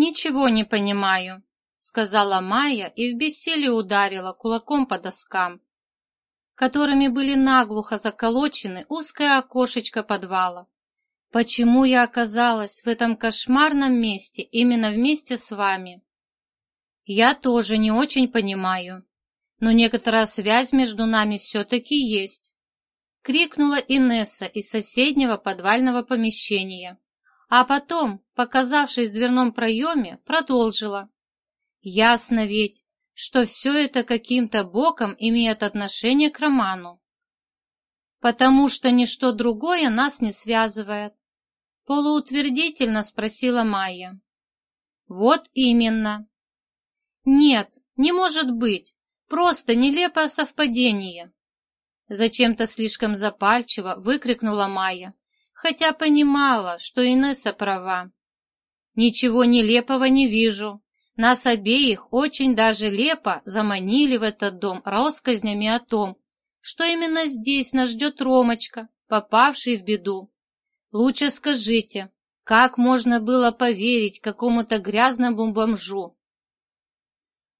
«Ничего не понимаю», — сказала Майя и в бессилии ударила кулаком по доскам, которыми были наглухо заколочены узкое окошечко подвала. «Почему я оказалась в этом кошмарном месте именно вместе с вами?» «Я тоже не очень понимаю, но некоторая связь между нами все-таки есть», — крикнула Инесса из соседнего подвального помещения, а потом, показавшись в дверном проеме, продолжила. «Ясно ведь, что все это каким-то боком имеет отношение к роману. Потому что ничто другое нас не связывает. Полуутвердительно спросила Майя. Вот именно. Нет, не может быть. Просто нелепое совпадение. Зачем-то слишком запальчиво выкрикнула Майя, хотя понимала, что Инесса права. Ничего нелепого не вижу, нас обеих очень даже лепо заманили в этот дом россказнями о том, что именно здесь нас ждет Ромочка, попавший в беду. Лучше скажите, как можно было поверить какому-то грязному бомжу?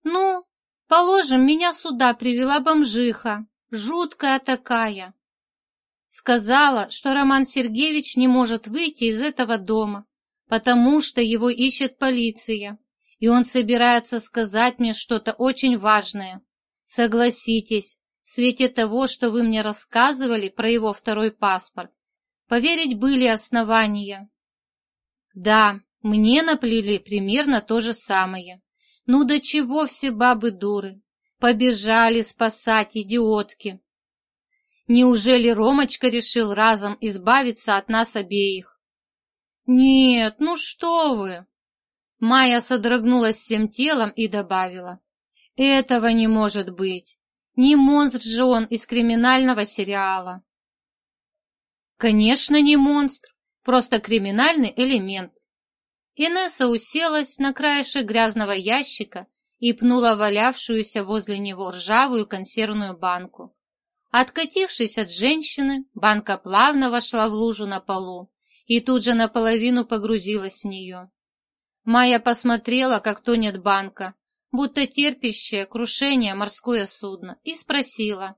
Ну, положим, меня сюда привела бомжиха, жуткая такая. Сказала, что Роман Сергеевич не может выйти из этого дома, потому что его ищет полиция и он собирается сказать мне что-то очень важное. Согласитесь, в свете того, что вы мне рассказывали про его второй паспорт, поверить были основания. Да, мне наплели примерно то же самое. Ну до чего все бабы дуры? Побежали спасать идиотки. Неужели Ромочка решил разом избавиться от нас обеих? Нет, ну что вы! Майя содрогнулась всем телом и добавила. «Этого не может быть. Не монстр же он из криминального сериала». «Конечно, не монстр, просто криминальный элемент». Инесса уселась на краешек грязного ящика и пнула валявшуюся возле него ржавую консервную банку. Откатившись от женщины, банка плавно вошла в лужу на полу и тут же наполовину погрузилась в нее. Майя посмотрела, как тонет банка, будто терпящее крушение морское судно, и спросила.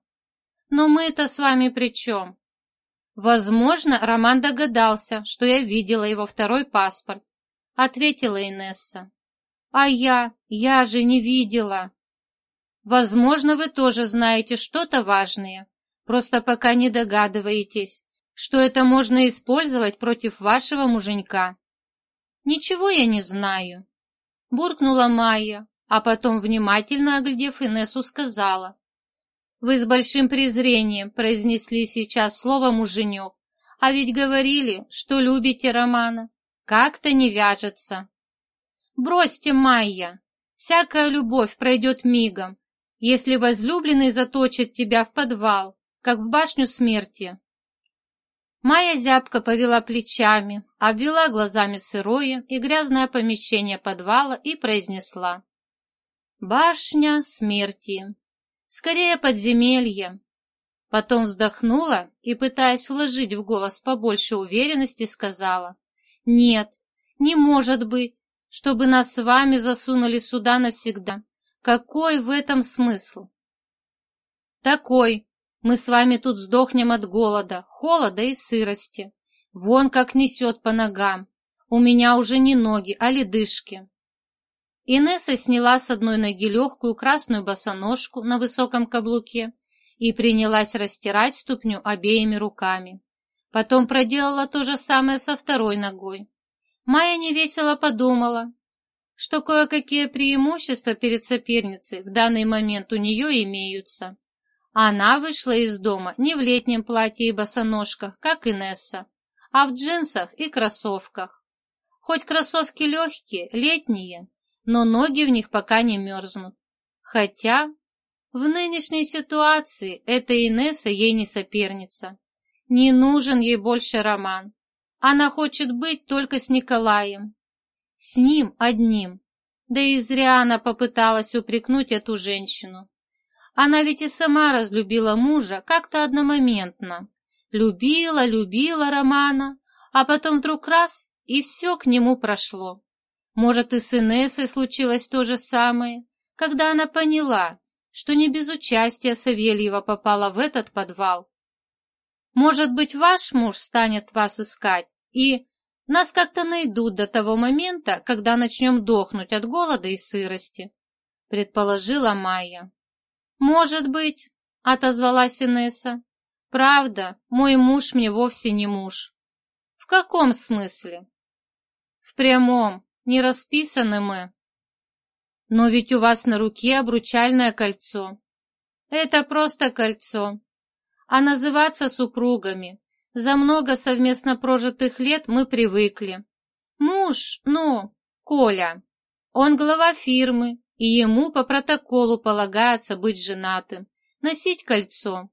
«Но мы-то с вами при чем?» «Возможно, Роман догадался, что я видела его второй паспорт», — ответила Инесса. «А я? Я же не видела!» «Возможно, вы тоже знаете что-то важное, просто пока не догадываетесь, что это можно использовать против вашего муженька». «Ничего я не знаю», — буркнула Майя, а потом, внимательно оглядев Инессу, сказала. «Вы с большим презрением произнесли сейчас слово «муженек», а ведь говорили, что любите Романа. Как-то не вяжется». «Бросьте, Майя, всякая любовь пройдет мигом, если возлюбленный заточит тебя в подвал, как в башню смерти». Майя зябко повела плечами, обвела глазами сырое и грязное помещение подвала и произнесла. «Башня смерти. Скорее подземелье». Потом вздохнула и, пытаясь вложить в голос побольше уверенности, сказала. «Нет, не может быть, чтобы нас с вами засунули сюда навсегда. Какой в этом смысл?» «Такой, мы с вами тут сдохнем от голода, холода и сырости. Вон как несет по ногам. У меня уже не ноги, а ледышки. Инесса сняла с одной ноги легкую красную босоножку на высоком каблуке и принялась растирать ступню обеими руками. Потом проделала то же самое со второй ногой. Майя невесело подумала, что кое-какие преимущества перед соперницей в данный момент у нее имеются. Она вышла из дома не в летнем платье и босоножках, как Инесса, а в джинсах и кроссовках. Хоть кроссовки легкие, летние, но ноги в них пока не мерзнут. Хотя в нынешней ситуации эта Инесса ей не соперница. Не нужен ей больше роман. Она хочет быть только с Николаем. С ним одним. Да и зря она попыталась упрекнуть эту женщину. Она ведь и сама разлюбила мужа как-то одномоментно. Любила, любила Романа, а потом вдруг раз, и все к нему прошло. Может, и с Инессой случилось то же самое, когда она поняла, что не без участия Савельева попала в этот подвал. Может быть, ваш муж станет вас искать, и нас как-то найдут до того момента, когда начнем дохнуть от голода и сырости, предположила Майя. Может быть, отозвалась Инесса. Правда, мой муж мне вовсе не муж. В каком смысле? В прямом, не расписаны мы. Но ведь у вас на руке обручальное кольцо. Это просто кольцо. А называться супругами за много совместно прожитых лет мы привыкли. Муж, ну, Коля, он глава фирмы, и ему по протоколу полагается быть женатым, носить кольцо.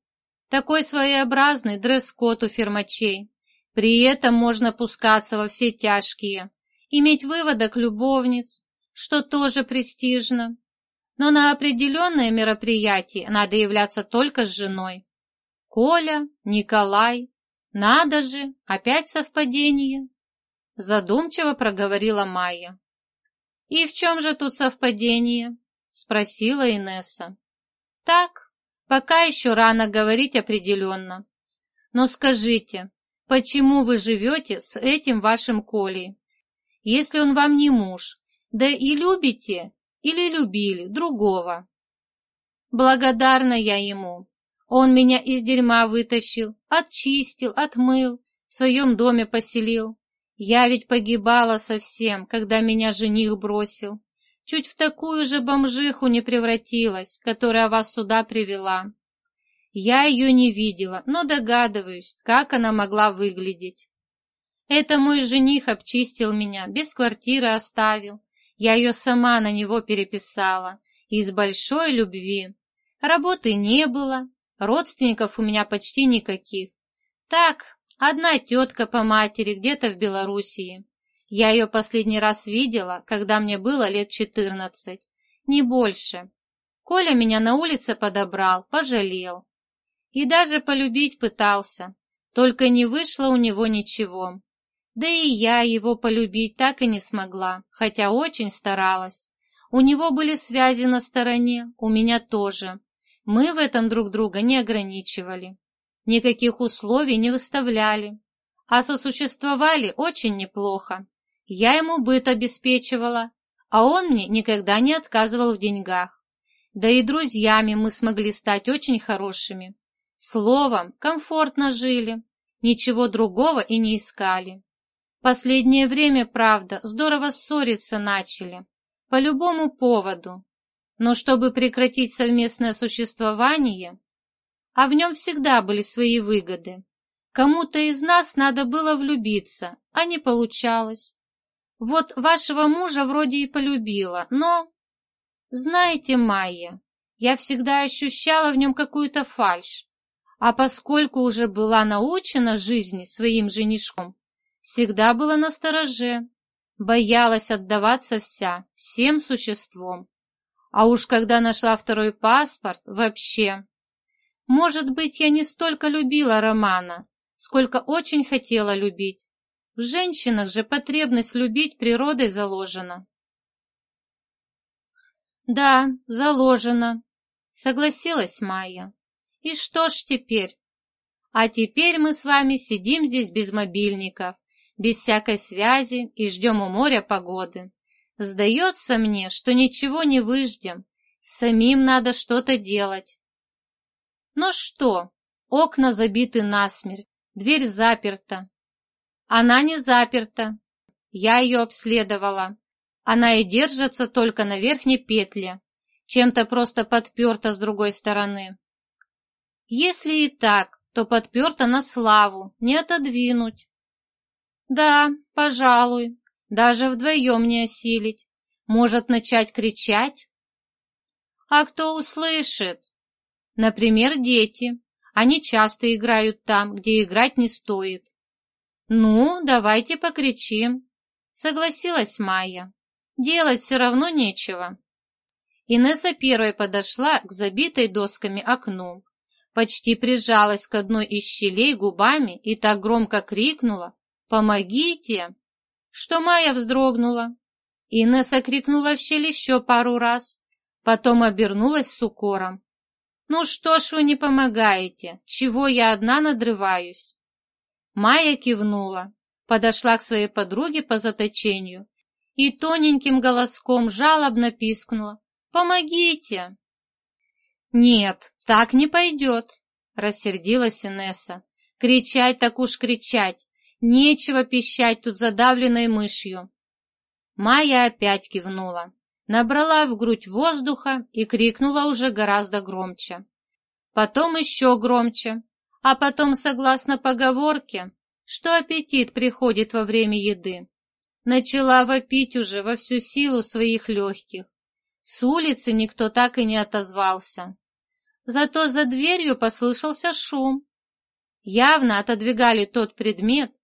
Такой своеобразный дресс-код у фирмачей. При этом можно пускаться во все тяжкие, иметь выводок любовниц, что тоже престижно. Но на определенное мероприятие надо являться только с женой. Коля, Николай, надо же, опять совпадение. Задумчиво проговорила Майя. «И в чем же тут совпадение?» Спросила Инесса. «Так, пока еще рано говорить определенно. Но скажите, почему вы живете с этим вашим Колей? Если он вам не муж, да и любите или любили другого. Благодарна я ему. Он меня из дерьма вытащил, очистил, отмыл, в своем доме поселил. Я ведь погибала совсем, когда меня жених бросил. Чуть в такую же бомжиху не превратилась, которая вас сюда привела. Я ее не видела, но догадываюсь, как она могла выглядеть. Это мой жених обчистил меня, без квартиры оставил, я ее сама на него переписала, из большой любви. Работы не было, родственников у меня почти никаких. Так, одна тетка по матери где-то в Белоруссии. Я ее последний раз видела, когда мне было лет четырнадцать, не больше. Коля меня на улице подобрал, пожалел. И даже полюбить пытался, только не вышло у него ничего. Да и я его полюбить так и не смогла, хотя очень старалась. У него были связи на стороне, у меня тоже. Мы в этом друг друга не ограничивали. Никаких условий не выставляли. А сосуществовали очень неплохо. Я ему быт обеспечивала, а он мне никогда не отказывал в деньгах. Да и друзьями мы смогли стать очень хорошими. Словом, комфортно жили, ничего другого и не искали. Последнее время, правда, здорово ссориться начали. По любому поводу. Но чтобы прекратить совместное существование, а в нем всегда были свои выгоды, кому-то из нас надо было влюбиться, а не получалось. Вот вашего мужа вроде и полюбила, но... Знаете, Майя, я всегда ощущала в нем какую-то фальшь. А поскольку уже была научена жизни своим женишком, всегда была настороже, боялась отдаваться вся, всем существом. А уж когда нашла второй паспорт, вообще. Может быть, я не столько любила Романа, сколько очень хотела любить. В женщинах же потребность любить природой заложена. Да, заложена, согласилась Майя. И что ж теперь? А теперь мы с вами сидим здесь без мобильников, без всякой связи и ждем у моря погоды. Сдается мне, что ничего не выждем, самим надо что-то делать. Ну что, окна забиты насмерть, дверь заперта. Она не заперта, я ее обследовала. Она и держится только на верхней петле, чем-то просто подперта с другой стороны. Если и так, то подперта на славу, не отодвинуть. Да, пожалуй, даже вдвоем не осилить. Может начать кричать? А кто услышит? Например, дети. Они часто играют там, где играть не стоит. Ну, давайте покричим. Согласилась Майя. Делать все равно нечего. Инесса первой подошла к забитой досками окну, почти прижалась к одной из щелей губами и так громко крикнула, «Помогите!» Что Майя вздрогнула. Инесса крикнула в щель еще пару раз, потом обернулась с укором. «Ну что ж вы не помогаете? Чего я одна надрываюсь?» Майя кивнула, подошла к своей подруге по заточению и тоненьким голоском жалобно пискнула. «Помогите!» «Нет, так не пойдет!» — рассердилась Инесса. «Кричать так уж кричать! Нечего пищать тут задавленной мышью!» Майя опять кивнула, набрала в грудь воздуха и крикнула уже гораздо громче. Потом еще громче, а потом, согласно поговорке, что аппетит приходит во время еды, начала вопить уже во всю силу своих легких. С улицы никто так и не отозвался. Зато за дверью послышался шум. Явно отодвигали тот предмет,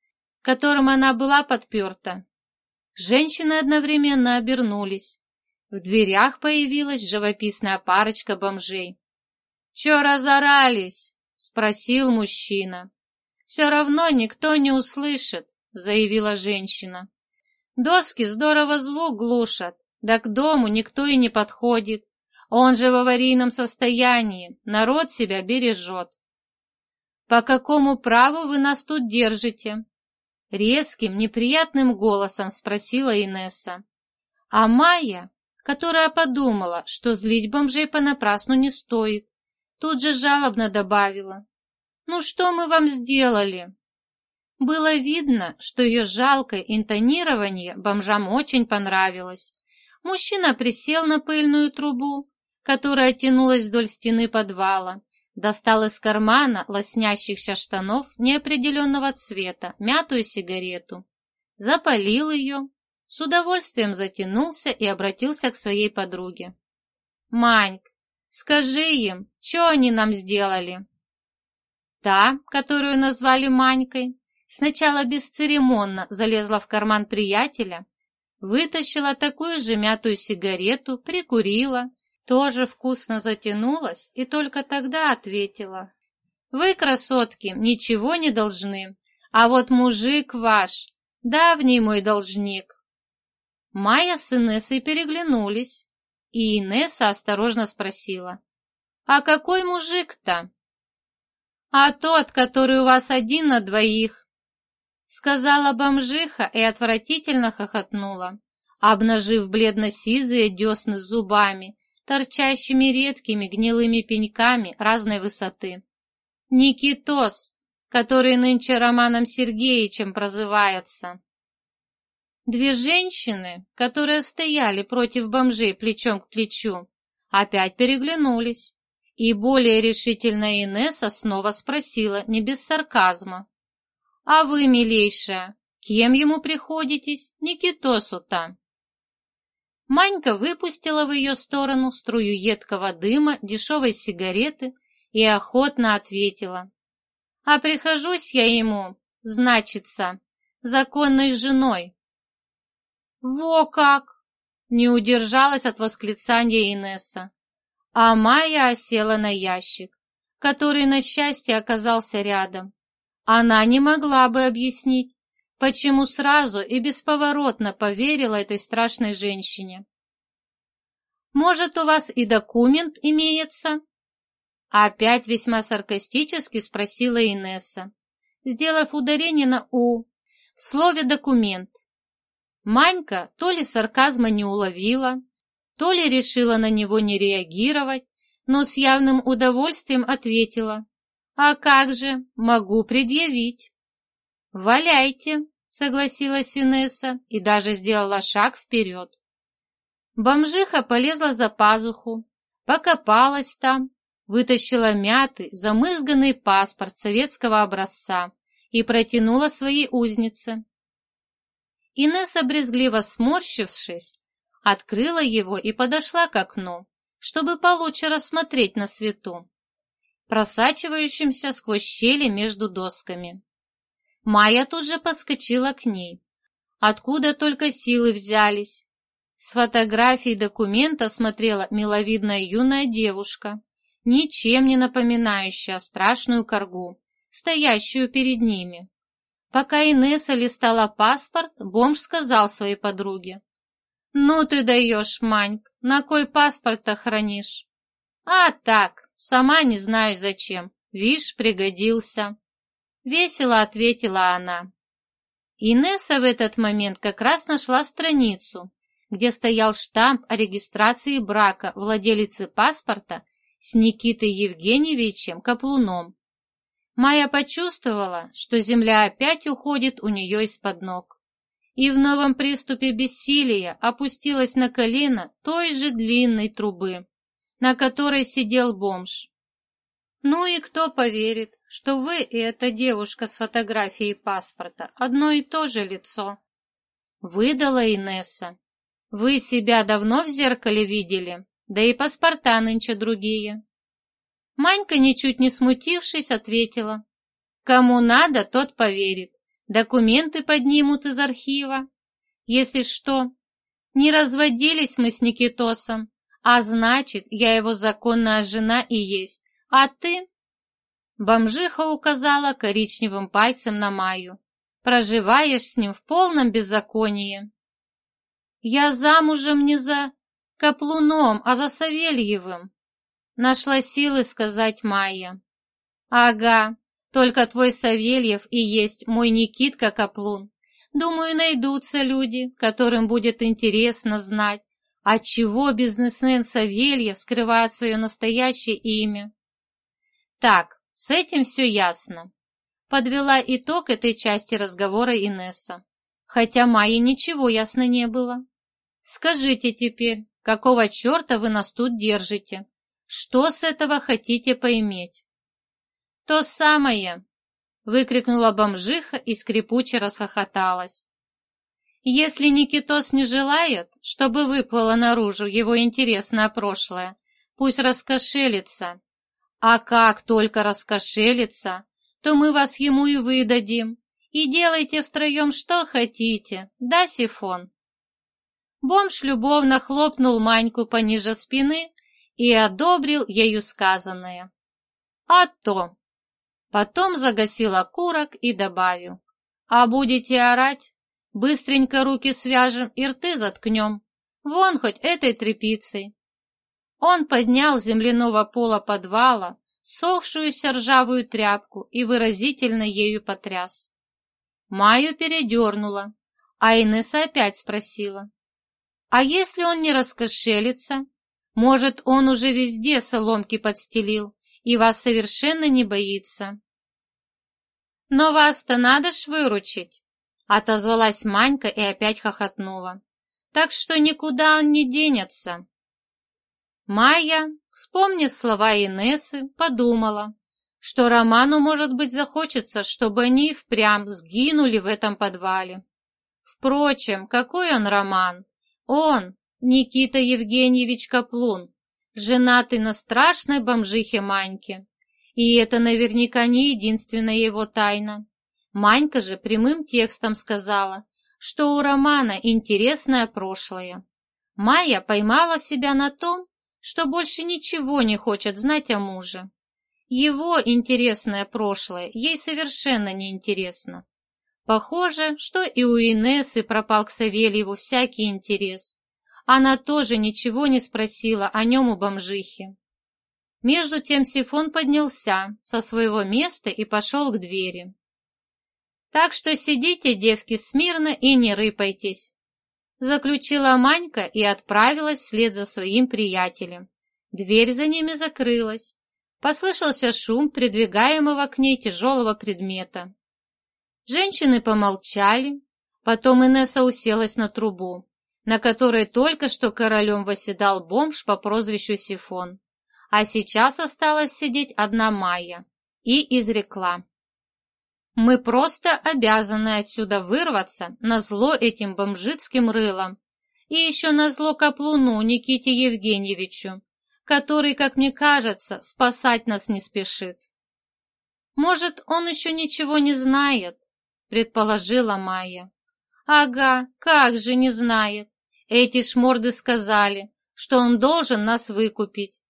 которым она была подперта. Женщины одновременно обернулись. В дверях появилась живописная парочка бомжей. «Че разорались?» — спросил мужчина. «Все равно никто не услышит», — заявила женщина. «Доски здорово звук глушат, да к дому никто и не подходит. Он же в аварийном состоянии, народ себя бережет». «По какому праву вы нас тут держите?» Резким, неприятным голосом спросила Инесса. А Майя, которая подумала, что злить бомжей понапрасну не стоит, тут же жалобно добавила. «Ну что мы вам сделали?» Было видно, что ее жалкое интонирование бомжам очень понравилось. Мужчина присел на пыльную трубу, которая тянулась вдоль стены подвала, достал из кармана лоснящихся штанов неопределенного цвета мятую сигарету, запалил ее, с удовольствием затянулся и обратился к своей подруге. «Маньк, скажи им, что они нам сделали?» Та, которую назвали Манькой, сначала бесцеремонно залезла в карман приятеля, вытащила такую же мятую сигарету, прикурила, тоже вкусно затянулась и только тогда ответила. «Вы, красотки, ничего не должны, а вот мужик ваш, давний мой должник». Майя с Инессой переглянулись, и Инесса осторожно спросила. «А какой мужик-то?» «А тот, который у вас один на двоих», сказала бомжиха и отвратительно хохотнула, обнажив бледно-сизые десны с зубами торчащими редкими гнилыми пеньками разной высоты. Никитос, который нынче Романом Сергеевичем прозывается. Две женщины, которые стояли против бомжей плечом к плечу, опять переглянулись, и более решительная Инесса снова спросила не без сарказма. «А вы, милейшая, кем ему приходитесь, Никитосу-то?» Манька выпустила в ее сторону струю едкого дыма дешевой сигареты и охотно ответила. «А прихожусь я ему, значится, законной женой». «Во как!» — не удержалась от восклицания Инесса. А Майя осела на ящик, который, на счастье, оказался рядом. Она не могла бы объяснить, Почему сразу и бесповоротно поверила этой страшной женщине? «Может, у вас и документ имеется?» Опять весьма саркастически спросила Инесса, сделав ударение на «у» в слове «документ». Манька то ли сарказма не уловила, то ли решила на него не реагировать, но с явным удовольствием ответила. «А как же, могу предъявить». «Валяйте», согласилась Инесса и даже сделала шаг вперед. Бомжиха полезла за пазуху, покопалась там, вытащила мятый, замызганный паспорт советского образца и протянула своей узнице. Инесса, брезгливо сморщившись, открыла его и подошла к окну, чтобы получше рассмотреть на свету, просачивающимся сквозь щели между досками. Майя тут же подскочила к ней. Откуда только силы взялись? С фотографий документа смотрела миловидная юная девушка, ничем не напоминающая страшную коргу, стоящую перед ними. Пока Инесса листала паспорт, бомж сказал своей подруге. Ну ты даешь, Маньк, на кой паспорт-то хранишь? А так, сама не знаю зачем. Вишь, пригодился. Весело ответила она. Инесса в этот момент как раз нашла страницу, где стоял штамп о регистрации брака владелицы паспорта с Никитой Евгеньевичем Каплуном. Майя почувствовала, что земля опять уходит у нее из-под ног. И в новом приступе бессилия опустилась на колено той же длинной трубы, на которой сидел бомж. Ну и кто поверит, что вы и эта девушка с фотографией паспорта одно и то же лицо? Выдала Инесса. Вы себя давно в зеркале видели? Да и паспорта нынче другие. Манька, ничуть не смутившись, ответила. Кому надо, тот поверит. Документы поднимут из архива. Если что, не разводились мы с Никитосом, а значит, я его законная жена и есть. А ты? Бомжиха указала коричневым пальцем на Майю. Проживаешь с ним в полном беззаконии. Я замужем не за Каплуном, а за Савельевым. Нашла силы сказать Майя. Ага, только твой Савельев и есть мой Никитка Каплун. Думаю, найдутся люди, которым будет интересно знать, отчего бизнесмен Савельев скрывает свое настоящее имя. Так, с этим все ясно. Подвела итог этой части разговора Инесса. Хотя Майе ничего ясно не было. Скажите теперь, какого черта вы нас тут держите? Что с этого хотите поиметь? То самое, выкрикнула бомжиха и скрипуче расхохоталась. Если Никитос не желает, чтобы выплыло наружу его интересное прошлое, пусть раскошелится а как только раскошелится, то мы вас ему и выдадим. И делайте втроем что хотите, да, Сифон?» Бомж любовно хлопнул Маньку пониже спины и одобрил ею сказанное. «А то!» Потом загасил окурок и добавил. «А будете орать? Быстренько руки свяжем и рты заткнем. Вон хоть этой тряпицей. Он поднял земляного пола подвала сохшуюся ржавую тряпку и выразительно ею потряс. Маю передернула, а Инесса опять спросила. «А если он не раскошелится? Может, он уже везде соломки подстелил и вас совершенно не боится?» «Но вас-то надо ж выручить!» — отозвалась Манька и опять хохотнула. «Так что никуда он не денется!» Майя, вспомнив слова Инессы, подумала, что Роману, может быть, захочется, чтобы они впрямь сгинули в этом подвале. Впрочем, какой он Роман? Он, Никита Евгеньевич Каплун, женатый на страшной бомжихе Маньке. И это наверняка не единственная его тайна. Манька же прямым текстом сказала, что у Романа интересное прошлое. Майя поймала себя на том, что больше ничего не хочет знать о муже. Его интересное прошлое ей совершенно не интересно. Похоже, что и у Инессы пропал к Савельеву всякий интерес. Она тоже ничего не спросила о нем у бомжихи. Между тем Сифон поднялся со своего места и пошел к двери. «Так что сидите, девки, смирно и не рыпайтесь заключила Манька и отправилась вслед за своим приятелем. Дверь за ними закрылась. Послышался шум придвигаемого к ней тяжелого предмета. Женщины помолчали, потом Инесса уселась на трубу, на которой только что королем восседал бомж по прозвищу Сифон, а сейчас осталась сидеть одна Майя, и изрекла. Мы просто обязаны отсюда вырваться на зло этим бомжицким рылам и еще на зло каплуну Никите Евгеньевичу, который, как мне кажется, спасать нас не спешит. Может, он еще ничего не знает, предположила Майя. Ага, как же не знает. Эти шморды сказали, что он должен нас выкупить.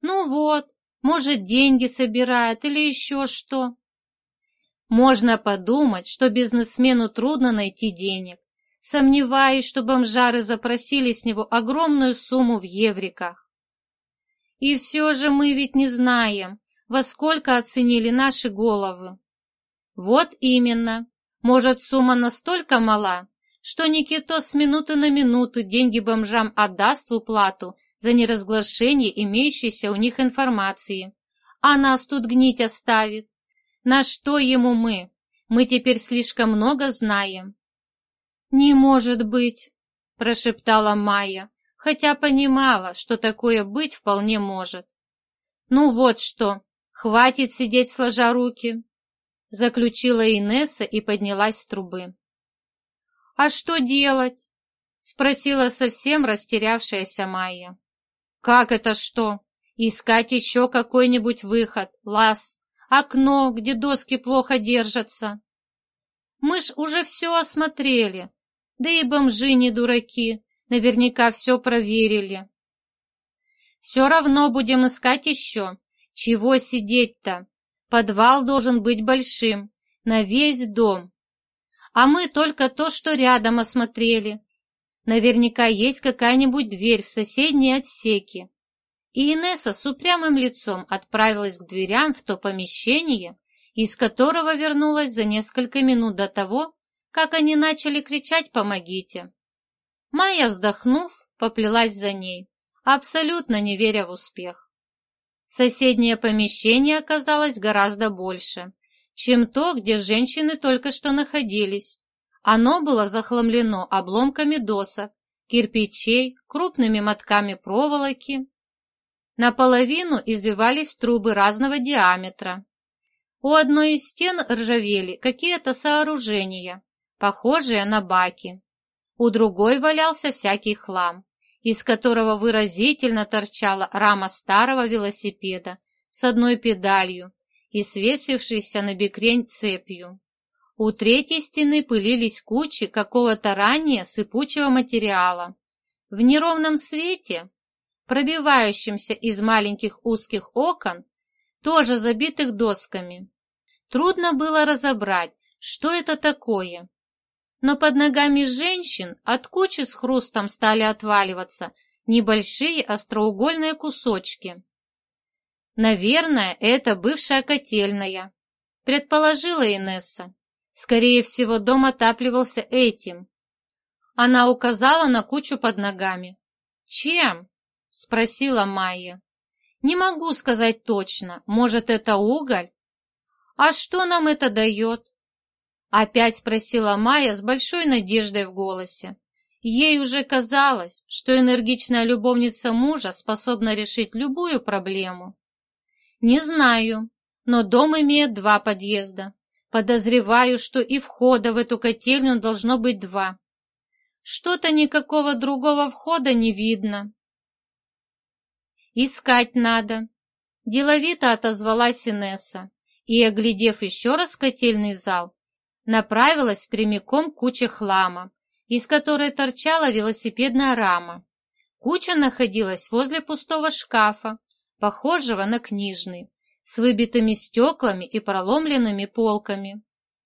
Ну вот, может, деньги собирает или еще что. Можно подумать, что бизнесмену трудно найти денег. Сомневаюсь, что бомжары запросили с него огромную сумму в евриках. И все же мы ведь не знаем, во сколько оценили наши головы. Вот именно. Может, сумма настолько мала, что Никито с минуты на минуту деньги бомжам отдаст в уплату за неразглашение имеющейся у них информации, а нас тут гнить оставит. На что ему мы? Мы теперь слишком много знаем. «Не может быть!» – прошептала Майя, хотя понимала, что такое быть вполне может. «Ну вот что, хватит сидеть сложа руки!» – заключила Инесса и поднялась с трубы. «А что делать?» – спросила совсем растерявшаяся Майя. «Как это что? Искать еще какой-нибудь выход, лаз, окно, где доски плохо держатся?» «Мы ж уже все осмотрели, да и бомжи не дураки, наверняка все проверили. Все равно будем искать еще. Чего сидеть-то? Подвал должен быть большим, на весь дом. А мы только то, что рядом осмотрели. Наверняка есть какая-нибудь дверь в соседние отсеки. И Инесса с упрямым лицом отправилась к дверям в то помещение, из которого вернулась за несколько минут до того, как они начали кричать «помогите». Майя, вздохнув, поплелась за ней, абсолютно не веря в успех. Соседнее помещение оказалось гораздо больше, чем то, где женщины только что находились. Оно было захламлено обломками досок, кирпичей, крупными мотками проволоки. Наполовину извивались трубы разного диаметра. У одной из стен ржавели какие-то сооружения, похожие на баки. У другой валялся всякий хлам, из которого выразительно торчала рама старого велосипеда с одной педалью и свесившейся на бекрень цепью. У третьей стены пылились кучи какого-то ранее сыпучего материала. В неровном свете, пробивающемся из маленьких узких окон, тоже забитых досками, трудно было разобрать, что это такое но под ногами женщин от кучи с хрустом стали отваливаться небольшие остроугольные кусочки. «Наверное, это бывшая котельная», — предположила Инесса. «Скорее всего, дом отапливался этим». Она указала на кучу под ногами. «Чем?» — спросила Майя. «Не могу сказать точно. Может, это уголь?» «А что нам это дает?» Опять спросила Майя с большой надеждой в голосе. Ей уже казалось, что энергичная любовница мужа способна решить любую проблему. «Не знаю, но дом имеет два подъезда. Подозреваю, что и входа в эту котельню должно быть два. Что-то никакого другого входа не видно». «Искать надо», – деловито отозвалась Инесса и, оглядев еще раз котельный зал, направилась прямиком к куче хлама, из которой торчала велосипедная рама. Куча находилась возле пустого шкафа, похожего на книжный, с выбитыми стеклами и проломленными полками.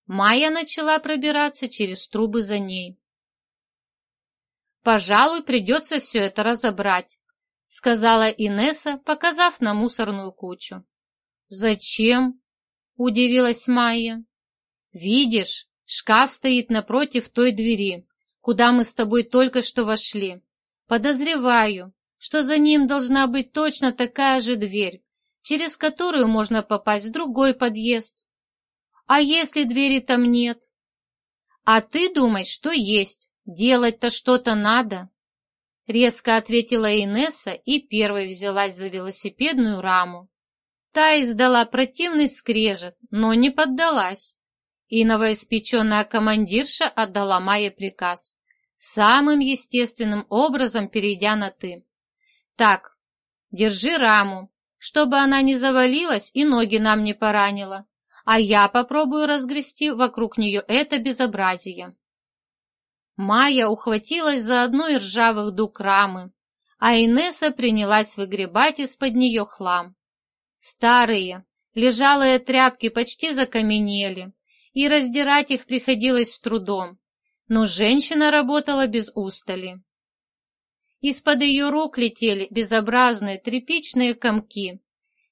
Майя начала пробираться через трубы за ней. «Пожалуй, придется все это разобрать», — сказала Инесса, показав на мусорную кучу. «Зачем?» — удивилась Майя. «Видишь, шкаф стоит напротив той двери, куда мы с тобой только что вошли. Подозреваю, что за ним должна быть точно такая же дверь, через которую можно попасть в другой подъезд. А если двери там нет? А ты думаешь, что есть, делать-то что-то надо?» Резко ответила Инесса и первой взялась за велосипедную раму. Та издала противный скрежет, но не поддалась и новоиспеченная командирша отдала Майе приказ, самым естественным образом перейдя на «ты». «Так, держи раму, чтобы она не завалилась и ноги нам не поранила, а я попробую разгрести вокруг нее это безобразие». Майя ухватилась за одну из ржавых дуг рамы, а Инесса принялась выгребать из-под нее хлам. Старые, лежалые тряпки почти закаменели, и раздирать их приходилось с трудом. но женщина работала без устали. Из-под ее рук летели безобразные тряпичные комки,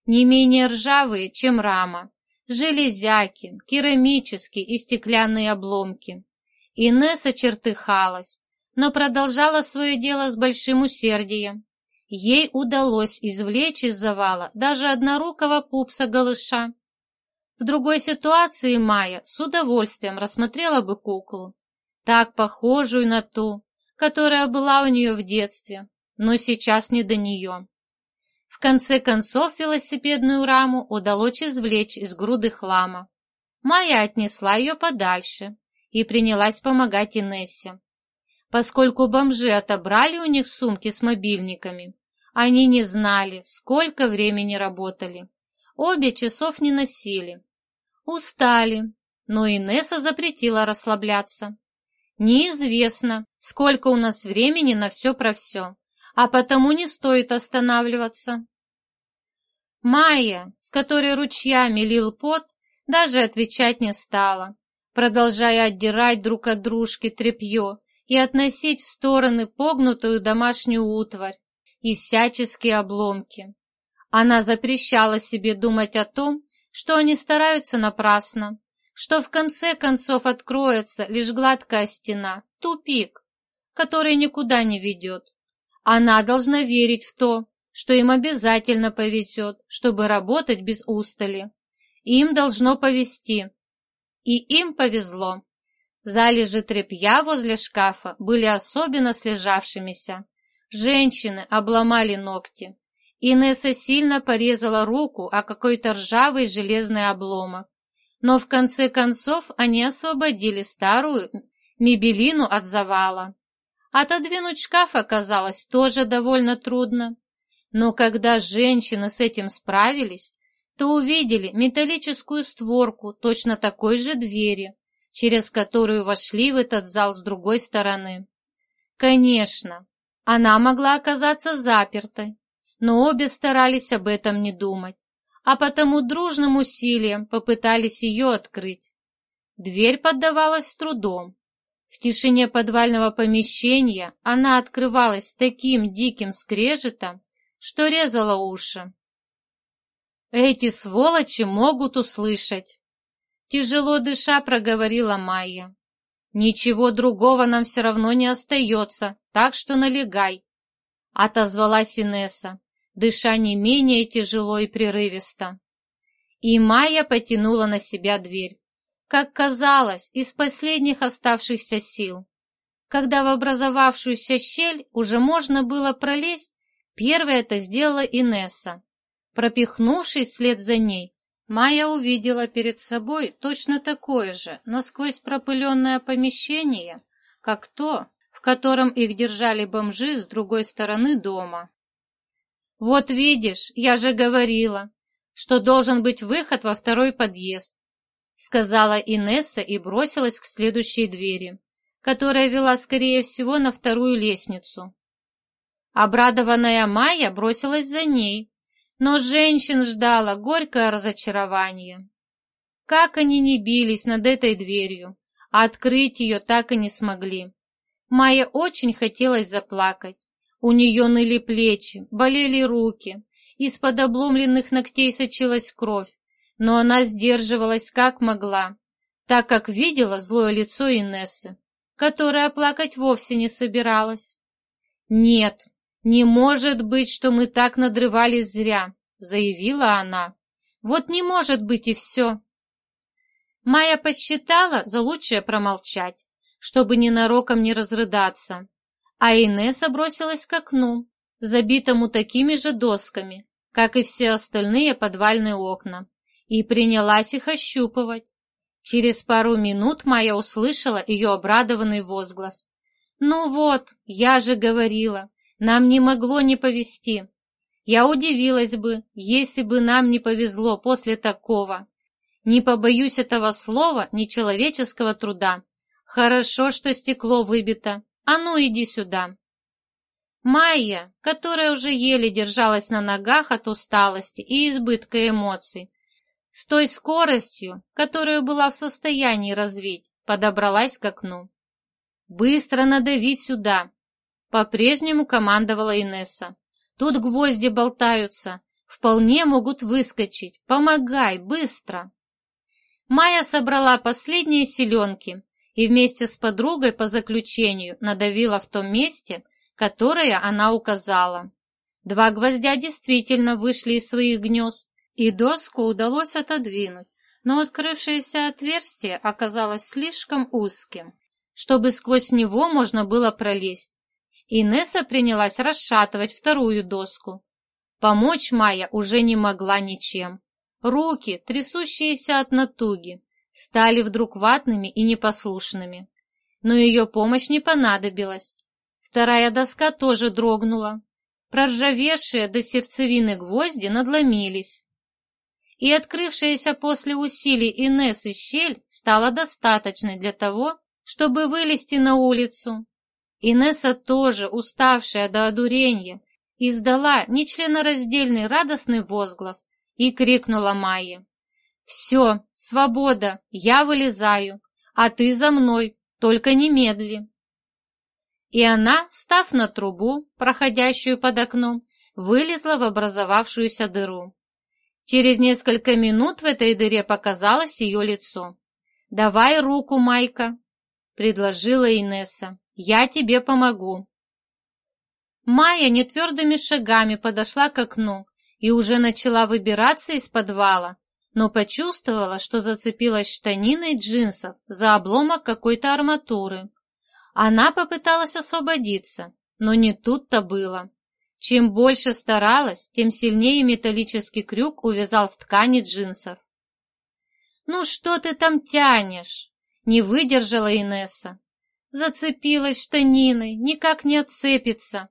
не менее ржавые, чем рама, железяки, керамические и стеклянные обломки. Инесса чертыхалась, но продолжала свое дело с большим усердием. Ей удалось извлечь из завала даже однорукого пупса-голыша. В другой ситуации Майя с удовольствием рассмотрела бы куклу, так похожую на ту, которая была у нее в детстве, но сейчас не до нее. В конце концов велосипедную раму удалось извлечь из груды хлама. Майя отнесла ее подальше и принялась помогать Инессе. Поскольку бомжи отобрали у них сумки с мобильниками, они не знали, сколько времени работали. Обе часов не носили. Устали, но Инесса запретила расслабляться. Неизвестно, сколько у нас времени на все про все, а потому не стоит останавливаться. Майя, с которой ручьями лил пот, даже отвечать не стала, продолжая отдирать друг от дружки тряпье и относить в стороны погнутую домашнюю утварь и всяческие обломки. Она запрещала себе думать о том, что они стараются напрасно, что в конце концов откроется лишь гладкая стена, тупик, который никуда не ведет. Она должна верить в то, что им обязательно повезет, чтобы работать без устали. Им должно повезти. И им повезло. Залежи тряпья возле шкафа были особенно слежавшимися. Женщины обломали ногти. Инесса сильно порезала руку о какой-то ржавый железный обломок. Но в конце концов они освободили старую мебелину от завала. Отодвинуть шкаф оказалось тоже довольно трудно. Но когда женщины с этим справились, то увидели металлическую створку точно такой же двери, через которую вошли в этот зал с другой стороны. Конечно, она могла оказаться запертой, но обе старались об этом не думать, а потому дружным усилием попытались ее открыть. Дверь поддавалась трудом. В тишине подвального помещения она открывалась таким диким скрежетом, что резала уши. «Эти сволочи могут услышать!» Тяжело дыша проговорила Майя. «Ничего другого нам все равно не остается, так что налегай!» Отозвалась Инесса, дыша не менее тяжело и прерывисто. И Майя потянула на себя дверь, как казалось, из последних оставшихся сил. Когда в образовавшуюся щель уже можно было пролезть, первой это сделала Инесса. Пропихнувшись вслед за ней, Майя увидела перед собой точно такое же, насквозь пропыленное помещение, как то, в котором их держали бомжи с другой стороны дома. «Вот видишь, я же говорила, что должен быть выход во второй подъезд», сказала Инесса и бросилась к следующей двери, которая вела, скорее всего, на вторую лестницу. Обрадованная Майя бросилась за ней, но женщин ждало горькое разочарование. Как они не бились над этой дверью, а открыть ее так и не смогли. Майе очень хотелось заплакать. У нее ныли плечи, болели руки, из-под обломленных ногтей сочилась кровь, но она сдерживалась как могла, так как видела злое лицо Инессы, которая плакать вовсе не собиралась. «Нет, не может быть, что мы так надрывались зря», — заявила она. «Вот не может быть и все». Майя посчитала за лучшее промолчать, чтобы ненароком не разрыдаться, а Инесса бросилась к окну, забитому такими же досками, как и все остальные подвальные окна, и принялась их ощупывать. Через пару минут Майя услышала ее обрадованный возглас. «Ну вот, я же говорила, нам не могло не повезти. Я удивилась бы, если бы нам не повезло после такого. Не побоюсь этого слова, нечеловеческого труда. Хорошо, что стекло выбито. А ну, иди сюда. Майя, которая уже еле держалась на ногах от усталости и избытка эмоций, с той скоростью, которую была в состоянии развить, подобралась к окну. быстро надави сюда!» По-прежнему командовала Инесса. «Тут гвозди болтаются, вполне могут выскочить. Помогай, быстро!» Майя собрала последние селенки и вместе с подругой по заключению надавила в том месте, которое она указала. Два гвоздя действительно вышли из своих гнезд, и доску удалось отодвинуть, но открывшееся отверстие оказалось слишком узким, чтобы сквозь него можно было пролезть. Инесса принялась расшатывать вторую доску. Помочь Майя уже не могла ничем. Руки, трясущиеся от натуги, стали вдруг ватными и непослушными. Но ее помощь не понадобилась. Вторая доска тоже дрогнула. Проржавевшие до сердцевины гвозди надломились. И открывшаяся после усилий Инессы щель стала достаточной для того, чтобы вылезти на улицу. Инесса тоже, уставшая до одурения, издала нечленораздельный радостный возглас и крикнула Майе. «Все, свобода, я вылезаю, а ты за мной, только немедли». И она, встав на трубу, проходящую под окном, вылезла в образовавшуюся дыру. Через несколько минут в этой дыре показалось ее лицо. «Давай руку, Майка», — предложила Инесса. «Я тебе помогу». Майя нетвердыми шагами подошла к окну и уже начала выбираться из подвала, но почувствовала, что зацепилась штаниной джинсов за обломок какой-то арматуры. Она попыталась освободиться, но не тут-то было. Чем больше старалась, тем сильнее металлический крюк увязал в ткани джинсов. «Ну что ты там тянешь?» Не выдержала Инесса. Зацепилась штаниной, никак не отцепится.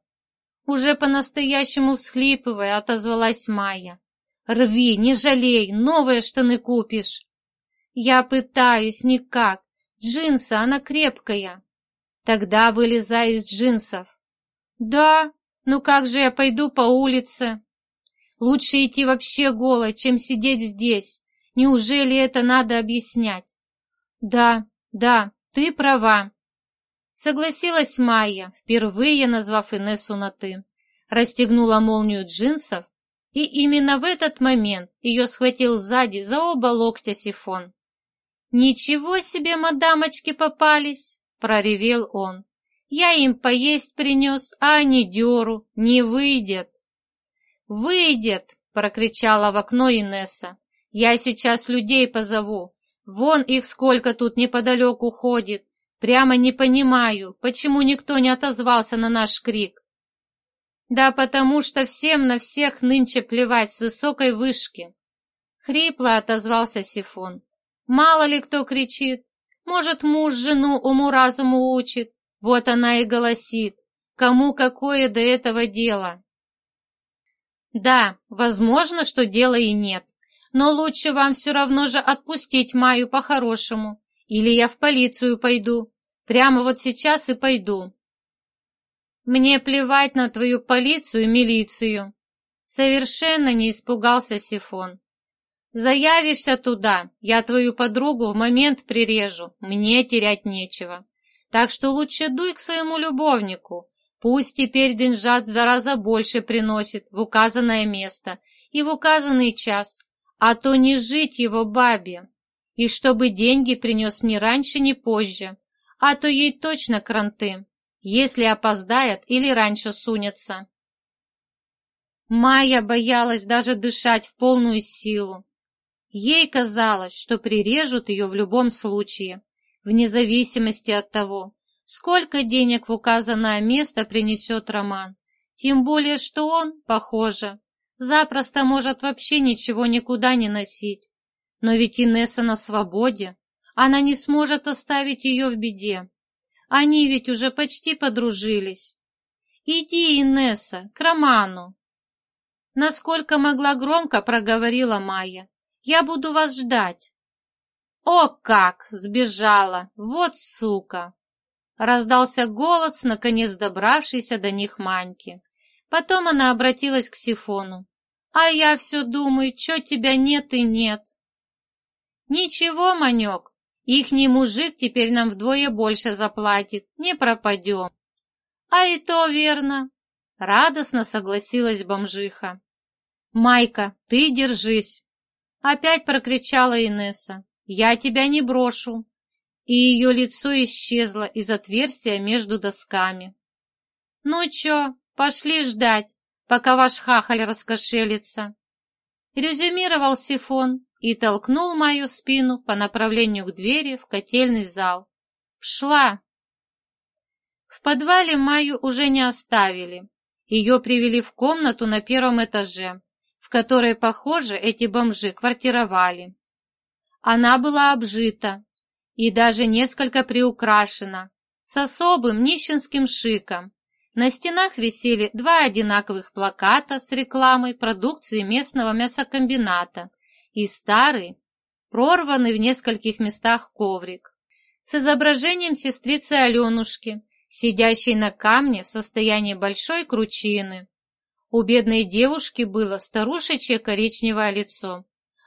Уже по-настоящему всхлипывая, отозвалась Майя. «Рви, не жалей, новые штаны купишь!» «Я пытаюсь, никак. Джинсы, она крепкая». «Тогда вылезай из джинсов». «Да, ну как же я пойду по улице?» «Лучше идти вообще голой, чем сидеть здесь. Неужели это надо объяснять?» «Да, да, ты права», — согласилась Майя, впервые назвав Инессу на «ты». Расстегнула молнию джинсов, и именно в этот момент ее схватил сзади за оба локтя сифон. «Ничего себе, мадамочки попались!» — проревел он. «Я им поесть принес, а они деру, не выйдет!» «Выйдет!» — прокричала в окно Инесса. «Я сейчас людей позову, Вон их сколько тут неподалеку ходит. Прямо не понимаю, почему никто не отозвался на наш крик. Да потому что всем на всех нынче плевать с высокой вышки. Хрипло отозвался Сифон. Мало ли кто кричит. Может, муж жену уму-разуму учит. Вот она и голосит. Кому какое до этого дело? Да, возможно, что дела и нет. Но лучше вам все равно же отпустить Маю по-хорошему. Или я в полицию пойду. Прямо вот сейчас и пойду. Мне плевать на твою полицию и милицию. Совершенно не испугался Сифон. Заявишься туда, я твою подругу в момент прирежу, мне терять нечего. Так что лучше дуй к своему любовнику. Пусть теперь деньжат в два раза больше приносит в указанное место и в указанный час, а то не жить его бабе. И чтобы деньги принес ни раньше, ни позже, а то ей точно кранты, если опоздает или раньше сунется. Майя боялась даже дышать в полную силу. Ей казалось, что прирежут ее в любом случае, вне зависимости от того, сколько денег в указанное место принесет Роман, тем более, что он, похоже, запросто может вообще ничего никуда не носить. Но ведь Инесса на свободе, она не сможет оставить ее в беде. Они ведь уже почти подружились. «Иди, Инесса, к Роману!» Насколько могла громко проговорила Майя. «Я буду вас ждать!» «О как! Сбежала! Вот сука!» Раздался голос, наконец добравшийся до них Маньки. Потом она обратилась к Сифону. «А я все думаю, что тебя нет и нет». «Ничего, Манек, Ихний мужик теперь нам вдвое больше заплатит, не пропадем. А и то верно, радостно согласилась бомжиха. Майка, ты держись. Опять прокричала Инесса. Я тебя не брошу. И ее лицо исчезло из отверстия между досками. Ну чё, пошли ждать, пока ваш хахаль раскошелится. Резюмировал Сифон и толкнул мою спину по направлению к двери в котельный зал. Шла. В подвале Маю уже не оставили. Ее привели в комнату на первом этаже, в которой, похоже, эти бомжи квартировали. Она была обжита и даже несколько приукрашена, с особым нищенским шиком, на стенах висели два одинаковых плаката с рекламой продукции местного мясокомбината и старый, прорванный в нескольких местах коврик с изображением сестрицы Аленушки, сидящей на камне в состоянии большой кручины. У бедной девушки было старушечье коричневое лицо,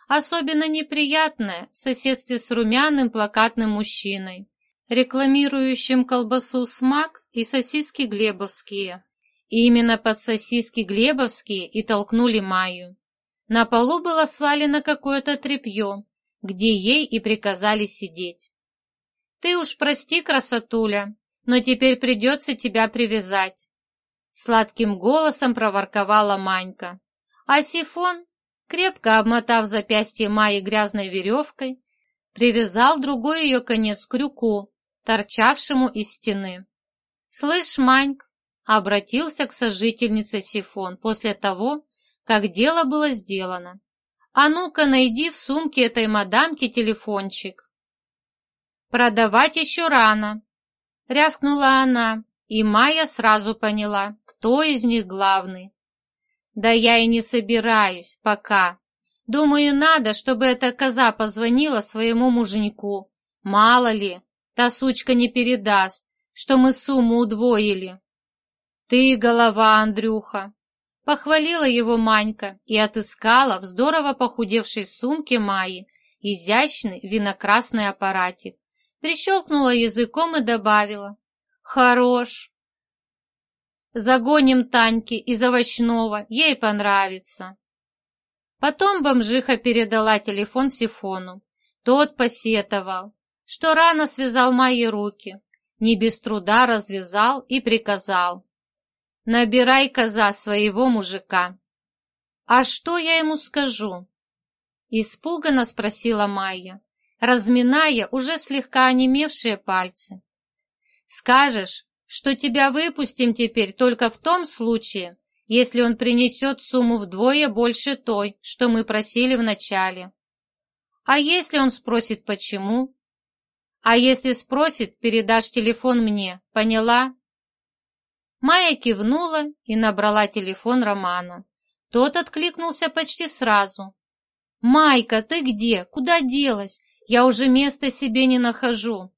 особенно неприятное в соседстве с румяным плакатным мужчиной, рекламирующим колбасу «Смак» и сосиски «Глебовские». И именно под сосиски «Глебовские» и толкнули Майю. На полу было свалено какое-то тряпье, где ей и приказали сидеть. «Ты уж прости, красотуля, но теперь придется тебя привязать», сладким голосом проворковала Манька. А Сифон, крепко обмотав запястье Майи грязной веревкой, привязал другой ее конец к крюку, торчавшему из стены. «Слышь, Маньк!» — обратился к сожительнице Сифон после того, как дело было сделано. «А ну-ка, найди в сумке этой мадамки телефончик». «Продавать еще рано», — рявкнула она, и Майя сразу поняла, кто из них главный. «Да я и не собираюсь, пока. Думаю, надо, чтобы эта коза позвонила своему муженьку. Мало ли, Та сучка не передаст, что мы сумму удвоили. Ты голова, Андрюха. Похвалила его Манька и отыскала в здорово похудевшей сумке Майи изящный винокрасный аппаратик. Прищелкнула языком и добавила. Хорош. Загоним Таньки из овощного, ей понравится. Потом бомжиха передала телефон Сифону. Тот посетовал что рано связал мои руки, не без труда развязал и приказал. «Набирай, коза, своего мужика». «А что я ему скажу?» Испуганно спросила Майя, разминая уже слегка онемевшие пальцы. «Скажешь, что тебя выпустим теперь только в том случае, если он принесет сумму вдвое больше той, что мы просили вначале. А если он спросит, почему, а если спросит, передашь телефон мне, поняла?» Майя кивнула и набрала телефон Романа. Тот откликнулся почти сразу. «Майка, ты где? Куда делась? Я уже места себе не нахожу».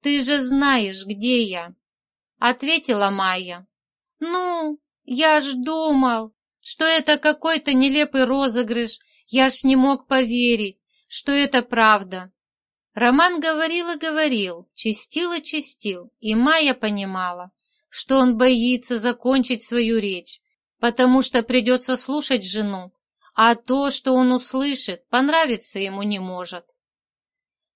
«Ты же знаешь, где я», — ответила Майя. «Ну, я ж думал, что это какой-то нелепый розыгрыш. Я ж не мог поверить, что это правда. Роман говорил и говорил, чистил и чистил, и Майя понимала, что он боится закончить свою речь, потому что придется слушать жену, а то, что он услышит, понравиться ему не может.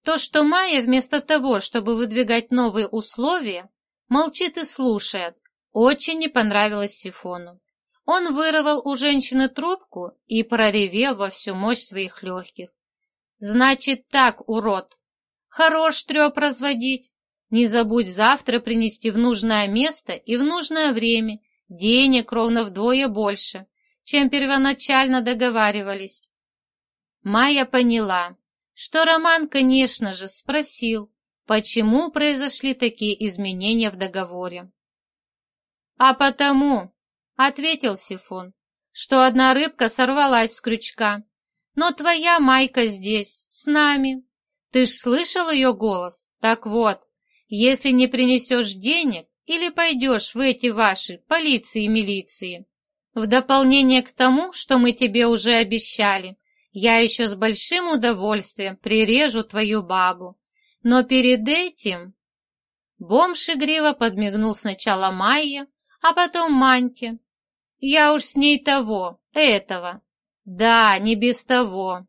То, что Майя вместо того, чтобы выдвигать новые условия, молчит и слушает, очень не понравилось Сифону. Он вырвал у женщины трубку и проревел во всю мощь своих легких. «Значит так, урод, Хорош треп разводить. Не забудь завтра принести в нужное место и в нужное время денег ровно вдвое больше, чем первоначально договаривались. Майя поняла, что Роман, конечно же, спросил, почему произошли такие изменения в договоре. «А потому», — ответил Сифон, — «что одна рыбка сорвалась с крючка, но твоя Майка здесь, с нами, ты ж слышал ее голос? Так вот, если не принесешь денег или пойдешь в эти ваши полиции и милиции, в дополнение к тому, что мы тебе уже обещали, Я еще с большим удовольствием прирежу твою бабу, но перед этим...» Бомж игриво подмигнул сначала Майе, а потом Маньке. «Я уж с ней того, этого. Да, не без того».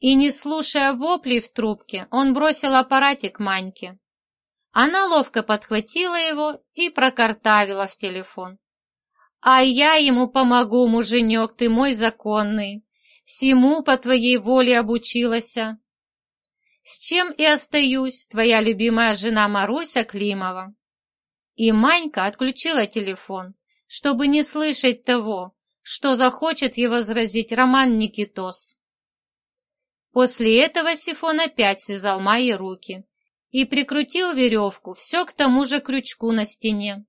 И не слушая воплей в трубке, он бросил аппаратик Маньке. Она ловко подхватила его и прокартавила в телефон. «А я ему помогу, муженек, ты мой законный. Всему по твоей воле обучилась. С чем и остаюсь, твоя любимая жена Маруся Климова». И Манька отключила телефон, чтобы не слышать того, что захочет ей возразить Роман Никитос. После этого Сифон опять связал Майе руки и прикрутил веревку все к тому же крючку на стене.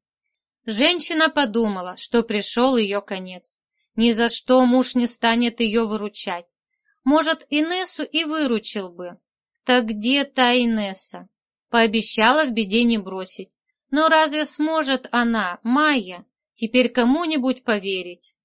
Женщина подумала, что пришел ее конец. Ни за что муж не станет ее выручать. Может, Инессу и выручил бы. Так где та Инесса? Пообещала в беде не бросить. Но разве сможет она, Майя, теперь кому-нибудь поверить?